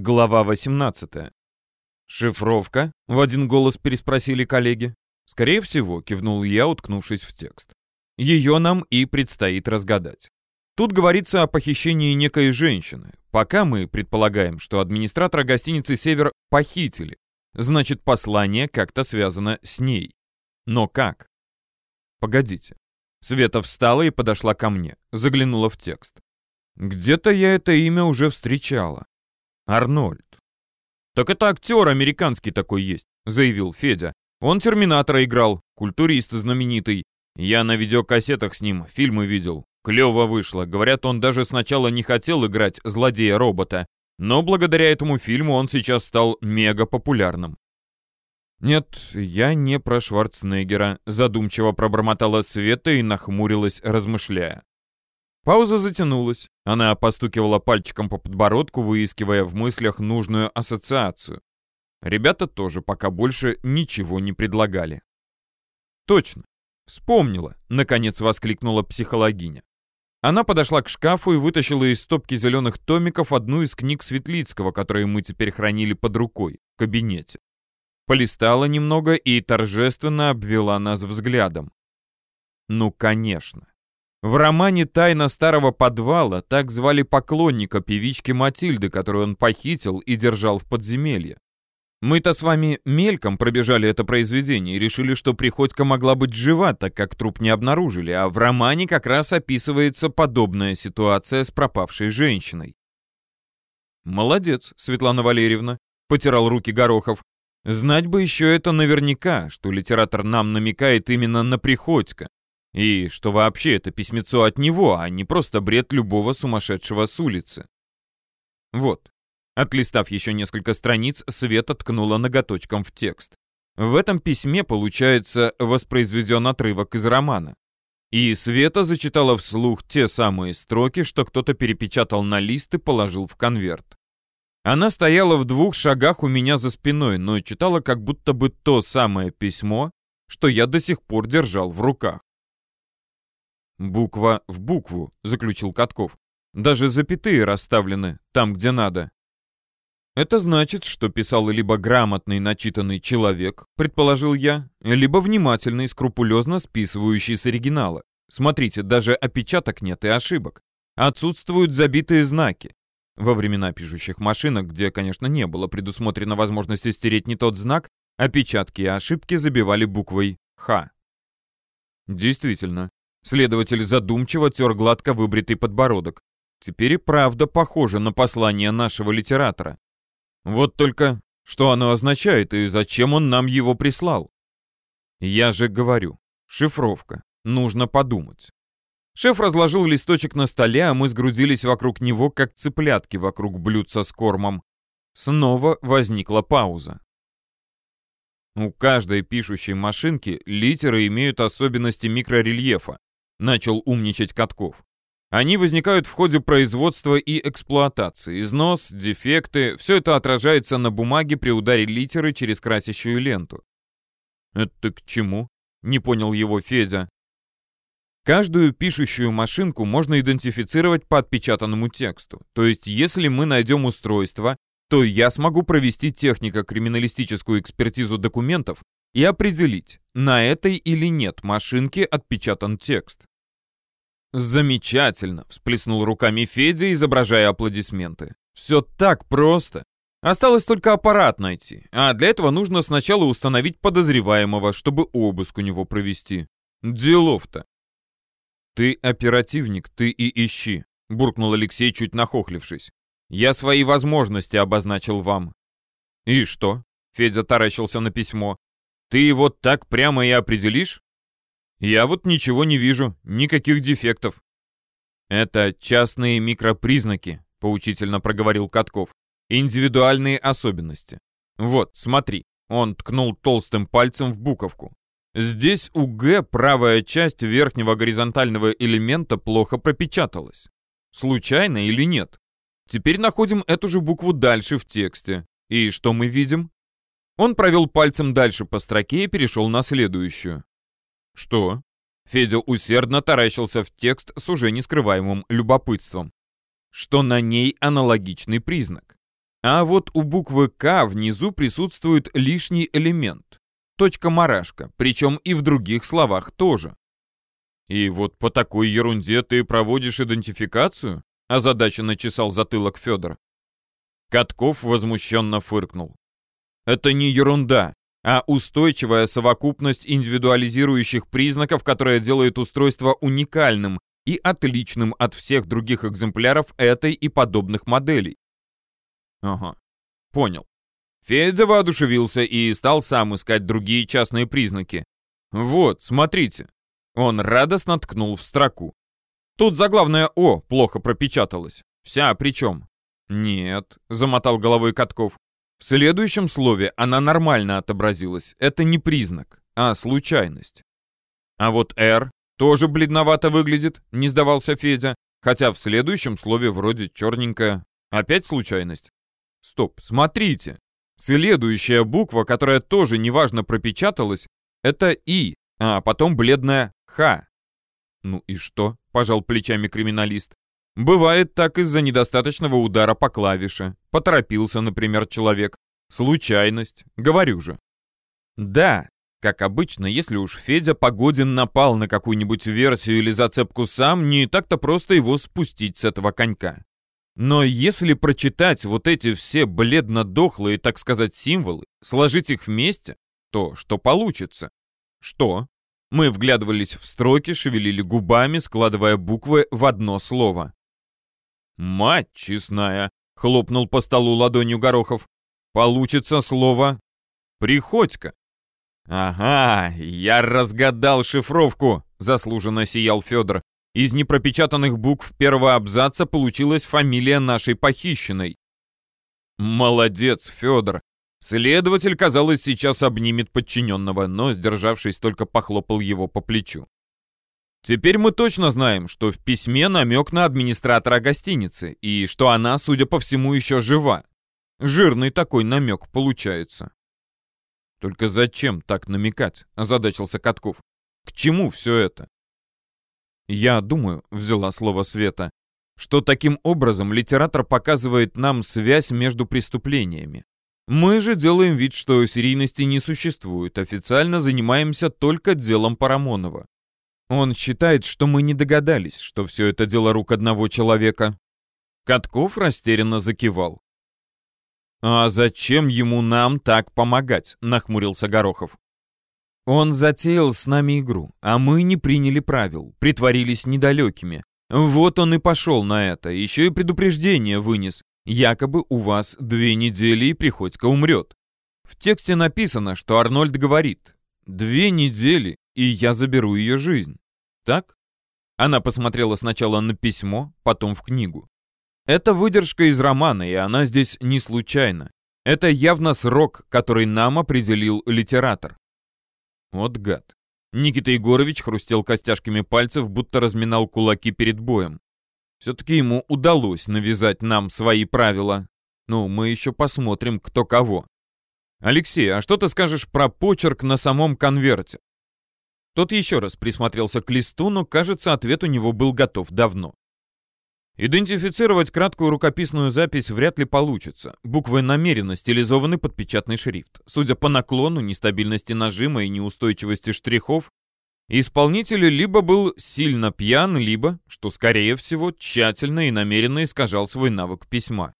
Глава 18. «Шифровка?» — в один голос переспросили коллеги. «Скорее всего», — кивнул я, уткнувшись в текст. «Ее нам и предстоит разгадать. Тут говорится о похищении некой женщины. Пока мы предполагаем, что администратора гостиницы «Север» похитили. Значит, послание как-то связано с ней. Но как? Погодите. Света встала и подошла ко мне, заглянула в текст. Где-то я это имя уже встречала. Арнольд. «Так это актер американский такой есть», — заявил Федя. «Он Терминатора играл, культурист знаменитый. Я на видеокассетах с ним фильмы видел. Клево вышло. Говорят, он даже сначала не хотел играть злодея-робота, но благодаря этому фильму он сейчас стал мега популярным. «Нет, я не про Шварценеггера», — задумчиво пробормотала Света и нахмурилась, размышляя. Пауза затянулась. Она постукивала пальчиком по подбородку, выискивая в мыслях нужную ассоциацию. Ребята тоже пока больше ничего не предлагали. «Точно! Вспомнила!» — наконец воскликнула психологиня. Она подошла к шкафу и вытащила из стопки зеленых томиков одну из книг Светлицкого, которые мы теперь хранили под рукой, в кабинете. Полистала немного и торжественно обвела нас взглядом. Ну, конечно. В романе «Тайна старого подвала» так звали поклонника певички Матильды, которую он похитил и держал в подземелье. Мы-то с вами мельком пробежали это произведение и решили, что Приходько могла быть жива, так как труп не обнаружили, а в романе как раз описывается подобная ситуация с пропавшей женщиной. «Молодец, Светлана Валерьевна», — потирал руки Горохов. «Знать бы еще это наверняка, что литератор нам намекает именно на Приходько. И что вообще это письмецо от него, а не просто бред любого сумасшедшего с улицы. Вот. Отлистав еще несколько страниц, Света ткнула ноготочком в текст. В этом письме, получается, воспроизведен отрывок из романа. И Света зачитала вслух те самые строки, что кто-то перепечатал на лист и положил в конверт. Она стояла в двух шагах у меня за спиной, но читала как будто бы то самое письмо, что я до сих пор держал в руках. «Буква в букву», — заключил Катков. «Даже запятые расставлены там, где надо». «Это значит, что писал либо грамотный, начитанный человек, предположил я, либо внимательный, скрупулезно списывающий с оригинала. Смотрите, даже опечаток нет и ошибок. Отсутствуют забитые знаки. Во времена пишущих машинок, где, конечно, не было предусмотрено возможности стереть не тот знак, опечатки и ошибки забивали буквой «Х». Действительно, Следователь задумчиво тер гладко выбритый подбородок. Теперь и правда похоже на послание нашего литератора. Вот только, что оно означает и зачем он нам его прислал? Я же говорю, шифровка, нужно подумать. Шеф разложил листочек на столе, а мы сгрудились вокруг него, как цыплятки вокруг блюдца с кормом. Снова возникла пауза. У каждой пишущей машинки литеры имеют особенности микрорельефа. Начал умничать Катков. Они возникают в ходе производства и эксплуатации. Износ, дефекты — все это отражается на бумаге при ударе литеры через красящую ленту. «Это к чему?» — не понял его Федя. Каждую пишущую машинку можно идентифицировать по отпечатанному тексту. То есть, если мы найдем устройство, то я смогу провести технико-криминалистическую экспертизу документов и определить, на этой или нет машинке отпечатан текст. «Замечательно!» — всплеснул руками Федя, изображая аплодисменты. «Все так просто! Осталось только аппарат найти, а для этого нужно сначала установить подозреваемого, чтобы обыск у него провести. Делов-то!» «Ты оперативник, ты и ищи», — буркнул Алексей, чуть нахохлившись. «Я свои возможности обозначил вам». «И что?» — Федя таращился на письмо. «Ты его так прямо и определишь?» Я вот ничего не вижу, никаких дефектов. Это частные микропризнаки, поучительно проговорил Катков. Индивидуальные особенности. Вот, смотри. Он ткнул толстым пальцем в буковку. Здесь у Г правая часть верхнего горизонтального элемента плохо пропечаталась. Случайно или нет? Теперь находим эту же букву дальше в тексте. И что мы видим? Он провел пальцем дальше по строке и перешел на следующую. «Что?» Федя усердно таращился в текст с уже нескрываемым любопытством. Что на ней аналогичный признак. А вот у буквы «К» внизу присутствует лишний элемент. Точка-марашка, причем и в других словах тоже. «И вот по такой ерунде ты проводишь идентификацию?» озадаченно чесал затылок Федор. Катков возмущенно фыркнул. «Это не ерунда, а устойчивая совокупность индивидуализирующих признаков, которая делает устройство уникальным и отличным от всех других экземпляров этой и подобных моделей. Ага, понял. Федя воодушевился и стал сам искать другие частные признаки. Вот, смотрите. Он радостно ткнул в строку. Тут заглавное «О» плохо пропечаталось. Вся причем. Нет, замотал головой Катков. В следующем слове она нормально отобразилась. Это не признак, а случайность. А вот «Р» тоже бледновато выглядит, не сдавался Федя, хотя в следующем слове вроде черненькая. Опять случайность? Стоп, смотрите. Следующая буква, которая тоже неважно пропечаталась, это «И», а потом бледная «Х». Ну и что? Пожал плечами криминалист. Бывает так из-за недостаточного удара по клавише. Поторопился, например, человек. Случайность. Говорю же. Да, как обычно, если уж Федя Погодин напал на какую-нибудь версию или зацепку сам, не так-то просто его спустить с этого конька. Но если прочитать вот эти все бледно-дохлые, так сказать, символы, сложить их вместе, то что получится? Что? Мы вглядывались в строки, шевелили губами, складывая буквы в одно слово. «Мать честная!» — хлопнул по столу ладонью Горохов. «Получится слово «Приходько». «Ага, я разгадал шифровку!» — заслуженно сиял Федор. Из непропечатанных букв первого абзаца получилась фамилия нашей похищенной. Молодец, Федор. Следователь, казалось, сейчас обнимет подчиненного, но, сдержавшись, только похлопал его по плечу. Теперь мы точно знаем, что в письме намек на администратора гостиницы, и что она, судя по всему, еще жива. Жирный такой намек получается. Только зачем так намекать, озадачился Катков. К чему все это? «Я думаю», — взяла слово Света, «что таким образом литератор показывает нам связь между преступлениями. Мы же делаем вид, что серийности не существует, официально занимаемся только делом Парамонова. Он считает, что мы не догадались, что все это дело рук одного человека». Катков растерянно закивал. «А зачем ему нам так помогать?» — нахмурился Горохов. Он затеял с нами игру, а мы не приняли правил, притворились недалекими. Вот он и пошел на это, еще и предупреждение вынес. Якобы у вас две недели и Приходько умрет. В тексте написано, что Арнольд говорит «Две недели, и я заберу ее жизнь». Так? Она посмотрела сначала на письмо, потом в книгу. Это выдержка из романа, и она здесь не случайна. Это явно срок, который нам определил литератор. Вот гад. Никита Егорович хрустел костяшками пальцев, будто разминал кулаки перед боем. Все-таки ему удалось навязать нам свои правила. Ну, мы еще посмотрим, кто кого. Алексей, а что ты скажешь про почерк на самом конверте? Тот еще раз присмотрелся к листу, но, кажется, ответ у него был готов давно. Идентифицировать краткую рукописную запись вряд ли получится. Буквы намеренно стилизованы под печатный шрифт. Судя по наклону, нестабильности нажима и неустойчивости штрихов, исполнитель либо был сильно пьян, либо, что скорее всего, тщательно и намеренно искажал свой навык письма.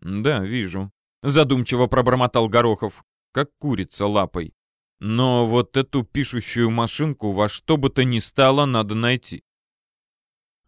«Да, вижу», — задумчиво пробормотал Горохов, как курица лапой. «Но вот эту пишущую машинку во что бы то ни стало надо найти.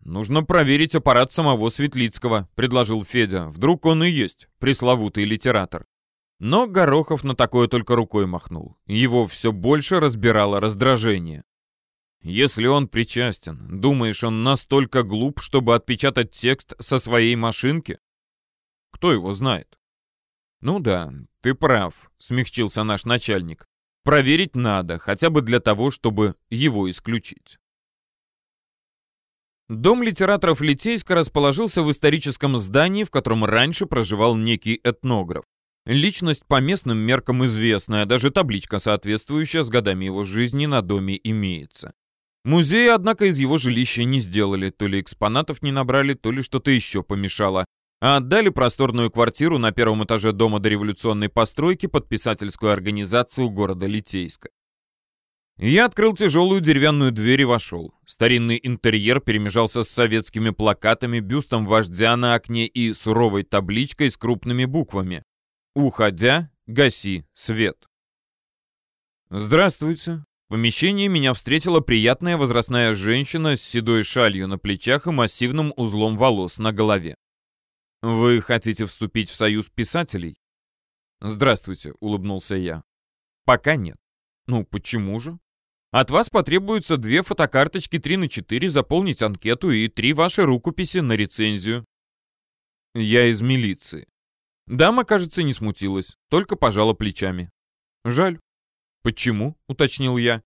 «Нужно проверить аппарат самого Светлицкого», — предложил Федя. «Вдруг он и есть пресловутый литератор». Но Горохов на такое только рукой махнул. Его все больше разбирало раздражение. Если он причастен, думаешь, он настолько глуп, чтобы отпечатать текст со своей машинки? Кто его знает? Ну да, ты прав, смягчился наш начальник. Проверить надо, хотя бы для того, чтобы его исключить. Дом литераторов Литейска расположился в историческом здании, в котором раньше проживал некий этнограф. Личность по местным меркам известная, даже табличка, соответствующая с годами его жизни, на доме имеется. Музей, однако, из его жилища не сделали, то ли экспонатов не набрали, то ли что-то еще помешало. А отдали просторную квартиру на первом этаже дома дореволюционной постройки под писательскую организацию города Литейска. Я открыл тяжелую деревянную дверь и вошел. Старинный интерьер перемежался с советскими плакатами, бюстом вождя на окне и суровой табличкой с крупными буквами. «Уходя, гаси свет». «Здравствуйте». В помещении меня встретила приятная возрастная женщина с седой шалью на плечах и массивным узлом волос на голове. «Вы хотите вступить в союз писателей?» «Здравствуйте», — улыбнулся я. «Пока нет». «Ну, почему же?» От вас потребуются две фотокарточки 3 на 4, заполнить анкету и три ваши рукописи на рецензию. Я из милиции. Дама, кажется, не смутилась, только пожала плечами. Жаль. Почему? Уточнил я.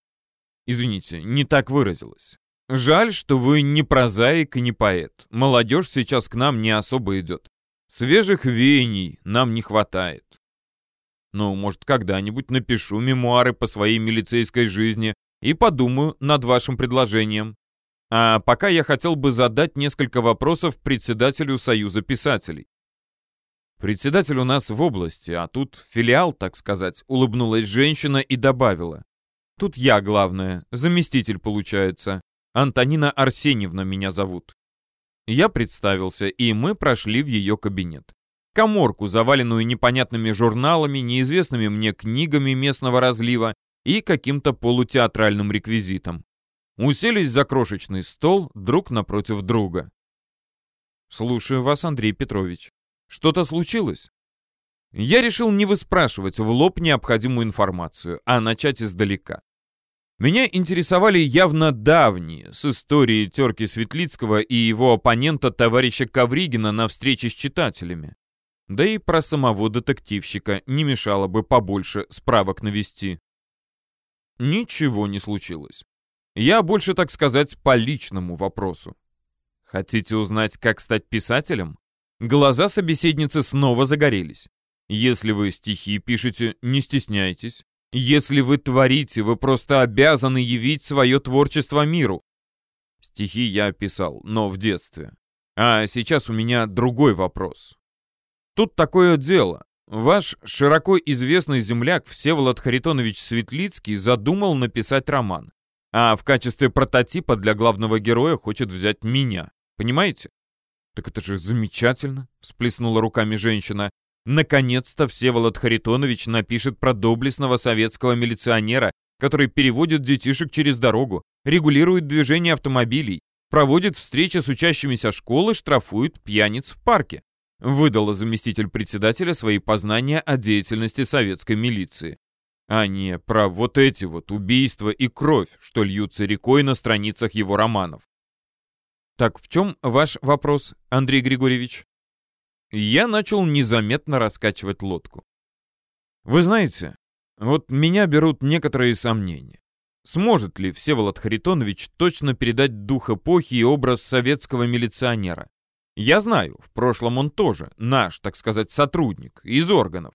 Извините, не так выразилась. Жаль, что вы не прозаик и не поэт. Молодежь сейчас к нам не особо идет. Свежих веяний нам не хватает. Ну, может, когда-нибудь напишу мемуары по своей милицейской жизни, и подумаю над вашим предложением. А пока я хотел бы задать несколько вопросов председателю Союза писателей. Председатель у нас в области, а тут филиал, так сказать, улыбнулась женщина и добавила. Тут я главное, заместитель получается. Антонина Арсеньевна меня зовут. Я представился, и мы прошли в ее кабинет. Коморку, заваленную непонятными журналами, неизвестными мне книгами местного разлива и каким-то полутеатральным реквизитом. Уселись за крошечный стол друг напротив друга. «Слушаю вас, Андрей Петрович. Что-то случилось?» Я решил не выспрашивать в лоб необходимую информацию, а начать издалека. Меня интересовали явно давние, с историей терки Светлицкого и его оппонента товарища Ковригина на встрече с читателями. Да и про самого детективщика не мешало бы побольше справок навести. Ничего не случилось. Я больше, так сказать, по личному вопросу. Хотите узнать, как стать писателем? Глаза собеседницы снова загорелись. Если вы стихи пишете, не стесняйтесь. Если вы творите, вы просто обязаны явить свое творчество миру. Стихи я писал, но в детстве. А сейчас у меня другой вопрос. Тут такое дело. Ваш широко известный земляк Всеволод Харитонович Светлицкий задумал написать роман, а в качестве прототипа для главного героя хочет взять меня. Понимаете? Так это же замечательно, всплеснула руками женщина. Наконец-то Всеволод Харитонович напишет про доблестного советского милиционера, который переводит детишек через дорогу, регулирует движение автомобилей, проводит встречи с учащимися школы, штрафует пьяниц в парке выдала заместитель председателя свои познания о деятельности советской милиции, а не про вот эти вот убийства и кровь, что льются рекой на страницах его романов. Так в чем ваш вопрос, Андрей Григорьевич? Я начал незаметно раскачивать лодку. Вы знаете, вот меня берут некоторые сомнения. Сможет ли Всеволод Харитонович точно передать дух эпохи и образ советского милиционера? Я знаю, в прошлом он тоже наш, так сказать, сотрудник из органов.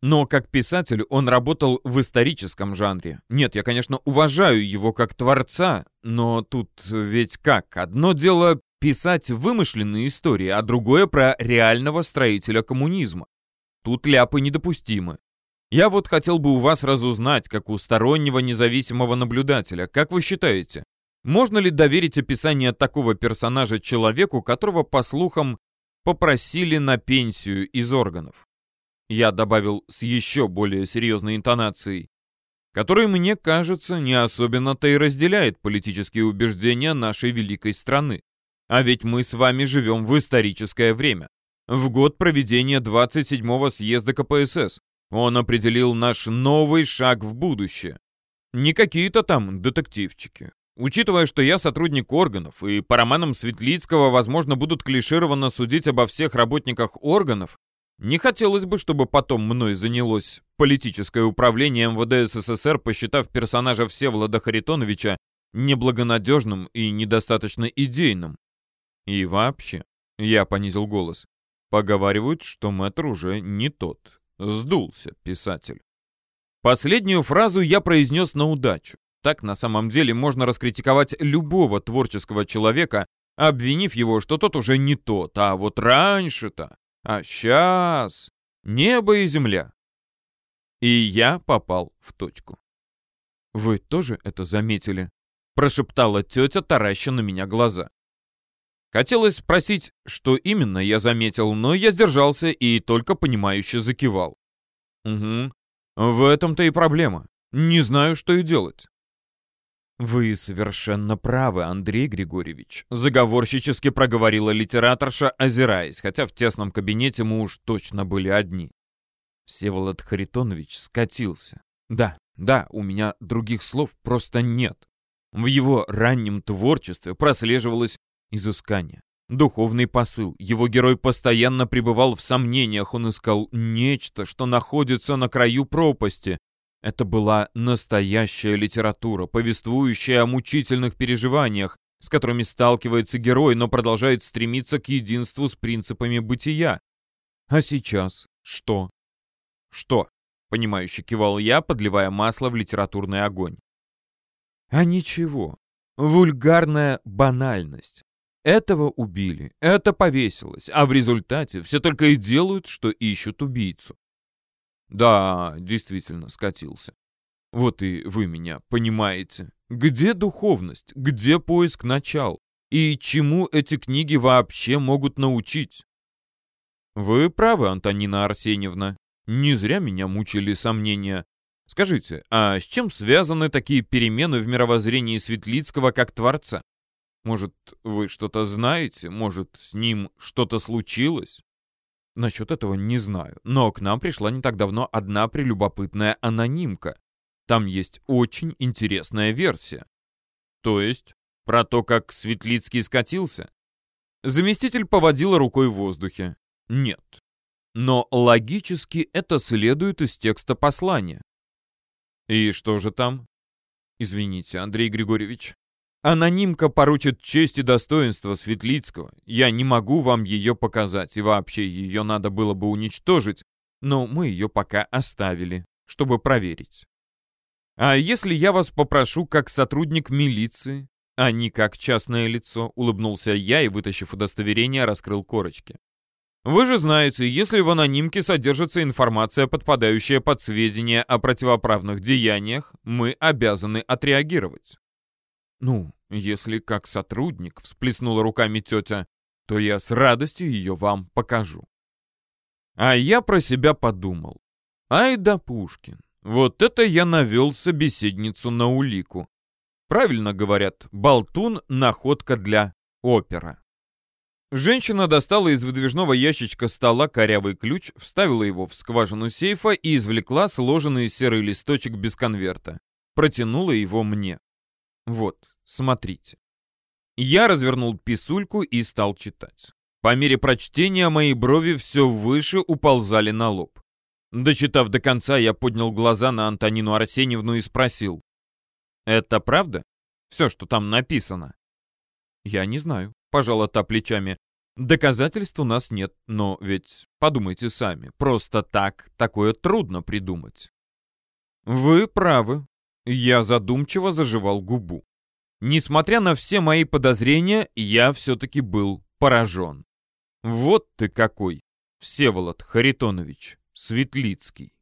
Но как писатель он работал в историческом жанре. Нет, я, конечно, уважаю его как творца, но тут ведь как? Одно дело писать вымышленные истории, а другое про реального строителя коммунизма. Тут ляпы недопустимы. Я вот хотел бы у вас разузнать, как у стороннего независимого наблюдателя. Как вы считаете, можно ли доверить описание такого персонажа человеку, которого, по слухам, попросили на пенсию из органов? Я добавил с еще более серьезной интонацией, который, мне кажется, не особенно-то и разделяет политические убеждения нашей великой страны. А ведь мы с вами живем в историческое время. В год проведения 27-го съезда КПСС он определил наш новый шаг в будущее. Не какие-то там детективчики, Учитывая, что я сотрудник органов, и по романам Светлицкого, возможно, будут клишированно судить обо всех работниках органов, не хотелось бы, чтобы потом мной занялось политическое управление МВД СССР, посчитав персонажа Всеволода Харитоновича неблагонадежным и недостаточно идейным. И вообще, я понизил голос, поговаривают, что мэтр уже не тот. Сдулся писатель. Последнюю фразу я произнес на удачу. Так на самом деле можно раскритиковать любого творческого человека, обвинив его, что тот уже не тот, а вот раньше-то, а сейчас небо и земля. И я попал в точку. «Вы тоже это заметили?» — прошептала тетя, тараща на меня глаза. Хотелось спросить, что именно я заметил, но я сдержался и только понимающе закивал. «Угу, в этом-то и проблема. Не знаю, что и делать». «Вы совершенно правы, Андрей Григорьевич», — заговорщически проговорила литераторша, озираясь, хотя в тесном кабинете мы уж точно были одни. Всеволод Харитонович скатился. Да, да, у меня других слов просто нет. В его раннем творчестве прослеживалось изыскание, духовный посыл. Его герой постоянно пребывал в сомнениях, он искал нечто, что находится на краю пропасти. Это была настоящая литература, повествующая о мучительных переживаниях, с которыми сталкивается герой, но продолжает стремиться к единству с принципами бытия. А сейчас что? «Что?» — понимающе кивал я, подливая масло в литературный огонь. «А ничего. Вульгарная банальность. Этого убили, это повесилось, а в результате все только и делают, что ищут убийцу. Да, действительно, скатился. Вот и вы меня понимаете. Где духовность? Где поиск начал? И чему эти книги вообще могут научить? Вы правы, Антонина Арсеньевна. Не зря меня мучили сомнения. Скажите, а с чем связаны такие перемены в мировоззрении Светлицкого как Творца? Может, вы что-то знаете? Может, с ним что-то случилось? Насчет этого не знаю, но к нам пришла не так давно одна прелюбопытная анонимка. Там есть очень интересная версия. То есть, про то, как Светлицкий скатился? Заместитель поводила рукой в воздухе. Нет, но логически это следует из текста послания. И что же там? Извините, Андрей Григорьевич. Анонимка поручит честь и достоинство Светлицкого. Я не могу вам ее показать, и вообще ее надо было бы уничтожить, но мы ее пока оставили, чтобы проверить. А если я вас попрошу как сотрудник милиции, а не как частное лицо, улыбнулся я и, вытащив удостоверение, раскрыл корочки. Вы же знаете, если в анонимке содержится информация, подпадающая под сведения о противоправных деяниях, мы обязаны отреагировать. Ну, если как сотрудник, всплеснула руками тетя, то я с радостью ее вам покажу. А я про себя подумал. Ай да Пушкин, вот это я навел собеседницу на улику. Правильно говорят, болтун — находка для опера. Женщина достала из выдвижного ящичка стола корявый ключ, вставила его в скважину сейфа и извлекла сложенный серый листочек без конверта. Протянула его мне. Вот, смотрите. Я развернул писульку и стал читать. По мере прочтения мои брови все выше уползали на лоб. Дочитав до конца, я поднял глаза на Антонину Арсеньевну и спросил. «Это правда? Все, что там написано?» «Я не знаю», — пожала та плечами. «Доказательств у нас нет, но ведь подумайте сами, просто так такое трудно придумать». «Вы правы», — я задумчиво заживал губу. Несмотря на все мои подозрения, я все-таки был поражен. Вот ты какой, Всеволод Харитонович Светлицкий.